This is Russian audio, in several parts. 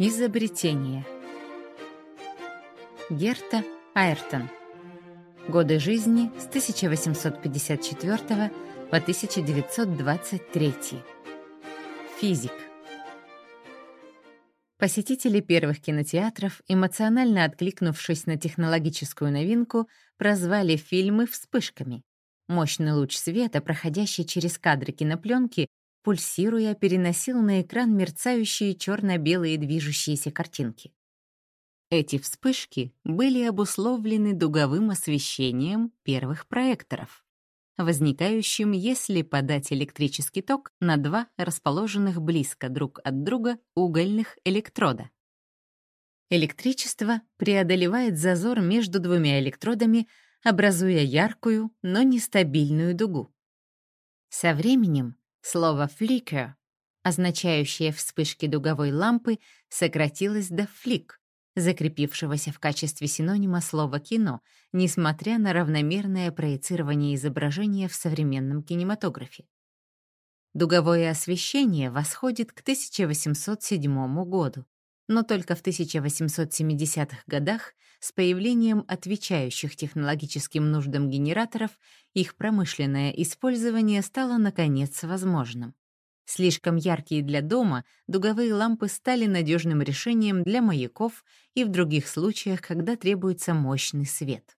Изобретение. Герта Айртон. Годы жизни с 1854 по 1923. Физик. Посетители первых кинотеатров, эмоционально откликнувшись на технологическую новинку, прозвали фильмы вспышками. Мощный луч света, проходящий через кадры кинопленки, пульсируя, переносил на экран мерцающие черно-белые движущиеся картинки. Эти вспышки были обусловлены дуговым освещением первых проекторов, возникающим, если подать электрический ток на два расположенных близко друг от друга угольных электрода. Электричество преодолевает зазор между двумя электродами, образуя яркую, но нестабильную дугу. Со временем Слово «flicker», означающее вспышки дуговой лампы, сократилось до «флик», закрепившегося в качестве синонима слова «кино», несмотря на равномерное проецирование изображения в современном кинематографе. Дуговое освещение восходит к 1807 году, но только в 1870-х годах с появлением отвечающих технологическим нуждам генераторов их промышленное использование стало, наконец, возможным. Слишком яркие для дома, дуговые лампы стали надежным решением для маяков и в других случаях, когда требуется мощный свет.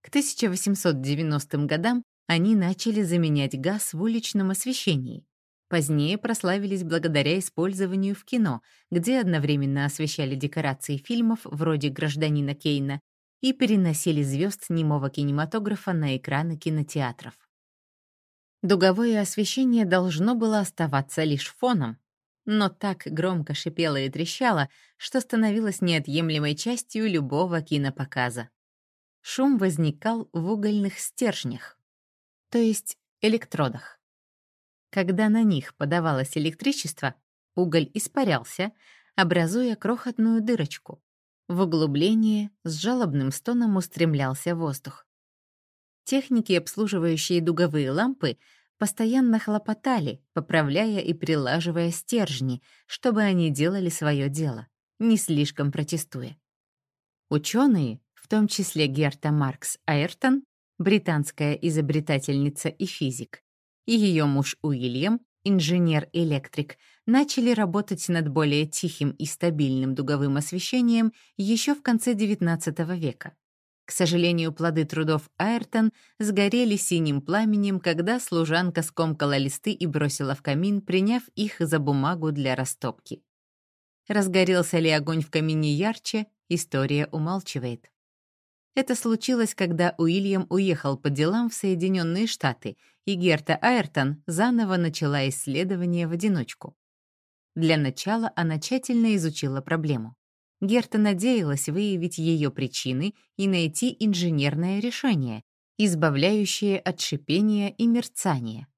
К 1890 годам они начали заменять газ в уличном освещении, Позднее прославились благодаря использованию в кино, где одновременно освещали декорации фильмов вроде «Гражданина Кейна» и переносили звезд немого кинематографа на экраны кинотеатров. Дуговое освещение должно было оставаться лишь фоном, но так громко шипело и трещало, что становилось неотъемлемой частью любого кинопоказа. Шум возникал в угольных стержнях, то есть электродах. Когда на них подавалось электричество, уголь испарялся, образуя крохотную дырочку. В углубление с жалобным стоном устремлялся воздух. Техники, обслуживающие дуговые лампы, постоянно хлопотали, поправляя и прилаживая стержни, чтобы они делали свое дело, не слишком протестуя. Ученые, в том числе Герта Маркс Айртон, британская изобретательница и физик, и ее муж Уильям, инженер-электрик, начали работать над более тихим и стабильным дуговым освещением еще в конце XIX века. К сожалению, плоды трудов Айртон сгорели синим пламенем, когда служанка скомкала листы и бросила в камин, приняв их за бумагу для растопки. Разгорелся ли огонь в камине ярче, история умалчивает. Это случилось, когда Уильям уехал по делам в Соединенные Штаты, и Герта Айртон заново начала исследование в одиночку. Для начала она тщательно изучила проблему. Герта надеялась выявить ее причины и найти инженерное решение, избавляющее от шипения и мерцания.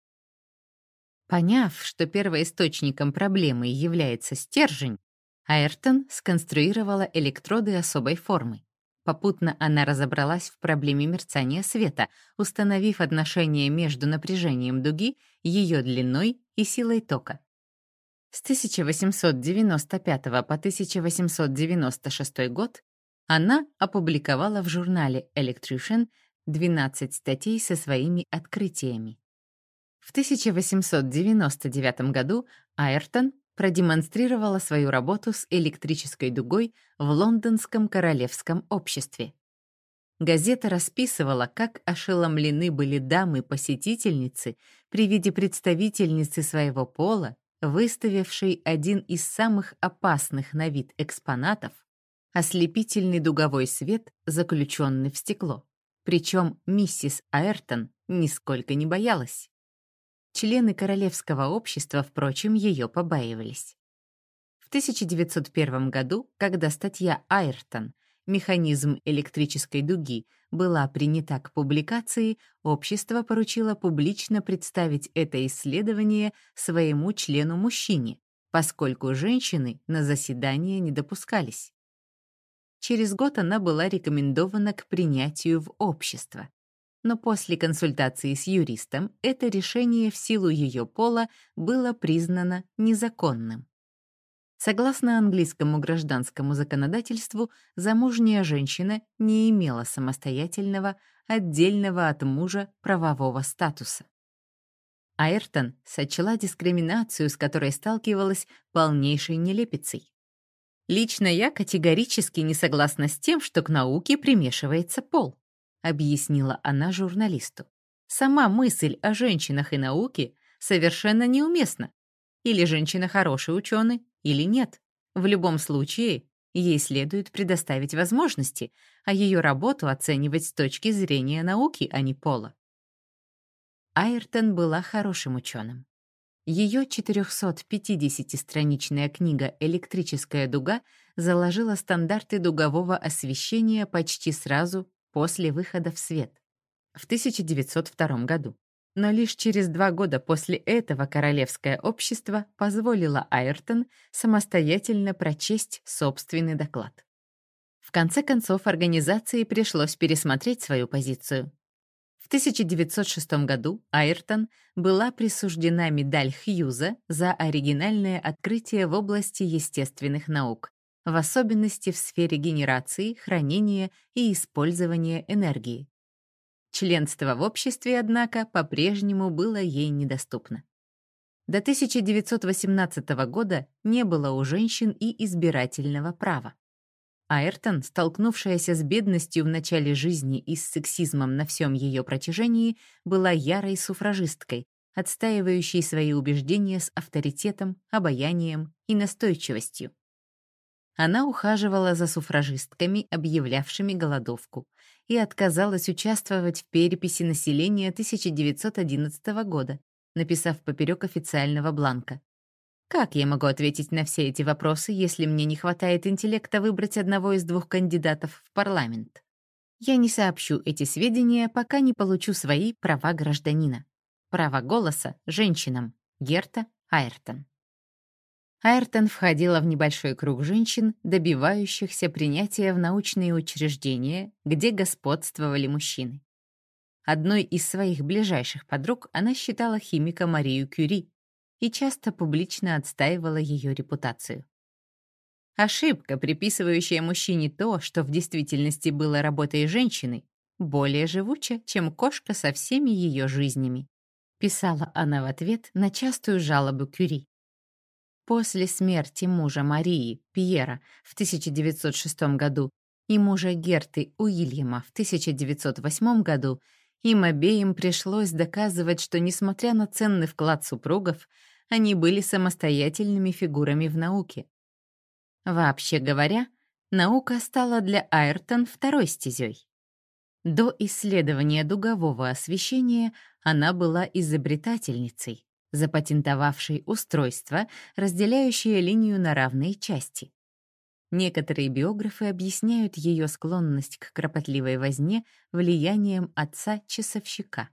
Поняв, что первоисточником проблемы является стержень, Айртон сконструировала электроды особой формы. Попутно она разобралась в проблеме мерцания света, установив отношение между напряжением дуги, ее длиной и силой тока. С 1895 по 1896 год она опубликовала в журнале Electrician 12 статей со своими открытиями. В 1899 году Айртон продемонстрировала свою работу с электрической дугой в Лондонском королевском обществе. Газета расписывала, как ошеломлены были дамы-посетительницы при виде представительницы своего пола, выставившей один из самых опасных на вид экспонатов — ослепительный дуговой свет, заключенный в стекло. Причем миссис Аэртон нисколько не боялась. Члены Королевского общества, впрочем, ее побаивались. В 1901 году, когда статья Айртон «Механизм электрической дуги» была принята к публикации, общество поручило публично представить это исследование своему члену-мужчине, поскольку женщины на заседание не допускались. Через год она была рекомендована к принятию в общество но после консультации с юристом это решение в силу ее пола было признано незаконным. Согласно английскому гражданскому законодательству, замужняя женщина не имела самостоятельного, отдельного от мужа правового статуса. Айртон сочла дискриминацию, с которой сталкивалась, полнейшей нелепицей. «Лично я категорически не согласна с тем, что к науке примешивается пол», объяснила она журналисту. «Сама мысль о женщинах и науке совершенно неуместна. Или женщина хороший ученый, или нет. В любом случае, ей следует предоставить возможности, а ее работу оценивать с точки зрения науки, а не пола. Айртон была хорошим ученым. Ее 450-страничная книга «Электрическая дуга» заложила стандарты дугового освещения почти сразу после выхода в свет в 1902 году. Но лишь через два года после этого Королевское общество позволило Айртон самостоятельно прочесть собственный доклад. В конце концов, организации пришлось пересмотреть свою позицию. В 1906 году Айртон была присуждена медаль Хьюза за оригинальное открытие в области естественных наук, в особенности в сфере генерации, хранения и использования энергии. Членство в обществе, однако, по-прежнему было ей недоступно. До 1918 года не было у женщин и избирательного права. Айртон, столкнувшаяся с бедностью в начале жизни и с сексизмом на всем ее протяжении, была ярой суфражисткой, отстаивающей свои убеждения с авторитетом, обаянием и настойчивостью. Она ухаживала за суфражистками, объявлявшими голодовку, и отказалась участвовать в переписи населения 1911 года, написав поперек официального бланка. Как я могу ответить на все эти вопросы, если мне не хватает интеллекта выбрать одного из двух кандидатов в парламент? Я не сообщу эти сведения, пока не получу свои права гражданина. Право голоса женщинам. Герта Айртон. Айртон входила в небольшой круг женщин, добивающихся принятия в научные учреждения, где господствовали мужчины. Одной из своих ближайших подруг она считала химика Марию Кюри и часто публично отстаивала ее репутацию. Ошибка, приписывающая мужчине то, что в действительности было работой женщины, более живуча, чем кошка со всеми ее жизнями, писала она в ответ на частую жалобу Кюри. После смерти мужа Марии, Пьера, в 1906 году и мужа Герты Уильяма в 1908 году им обеим пришлось доказывать, что, несмотря на ценный вклад супругов, они были самостоятельными фигурами в науке. Вообще говоря, наука стала для Айртон второй стезей. До исследования дугового освещения она была изобретательницей, запатентовавший устройство, разделяющее линию на равные части. Некоторые биографы объясняют ее склонность к кропотливой возне влиянием отца-часовщика.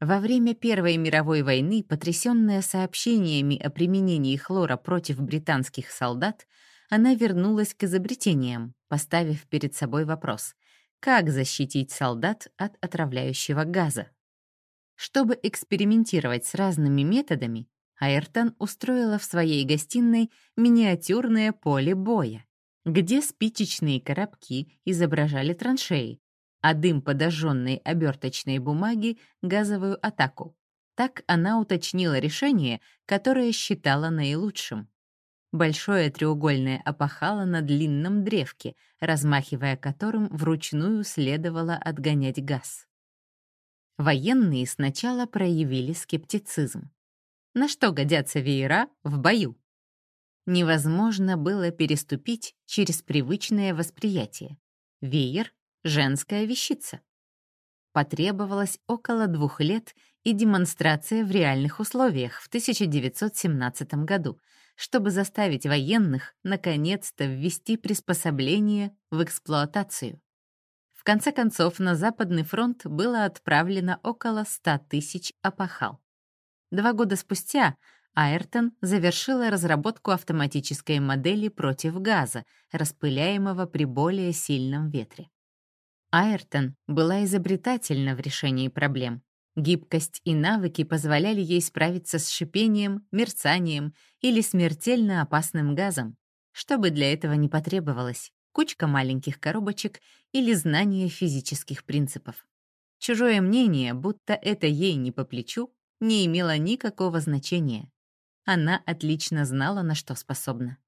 Во время Первой мировой войны, потрясённая сообщениями о применении хлора против британских солдат, она вернулась к изобретениям, поставив перед собой вопрос — как защитить солдат от отравляющего газа? Чтобы экспериментировать с разными методами, Айртон устроила в своей гостиной миниатюрное поле боя, где спичечные коробки изображали траншеи, а дым подожженной оберточной бумаги — газовую атаку. Так она уточнила решение, которое считала наилучшим. Большое треугольное опахало на длинном древке, размахивая которым вручную следовало отгонять газ. Военные сначала проявили скептицизм. На что годятся веера в бою? Невозможно было переступить через привычное восприятие. Веер — женская вещица. Потребовалось около двух лет и демонстрация в реальных условиях в 1917 году, чтобы заставить военных наконец-то ввести приспособление в эксплуатацию. В конце концов, на Западный фронт было отправлено около 100 тысяч опахал. Два года спустя Айртон завершила разработку автоматической модели против газа, распыляемого при более сильном ветре. Айртон была изобретательна в решении проблем. Гибкость и навыки позволяли ей справиться с шипением, мерцанием или смертельно опасным газом, что бы для этого не потребовалось, кучка маленьких коробочек или знание физических принципов. Чужое мнение, будто это ей не по плечу, не имело никакого значения. Она отлично знала, на что способна.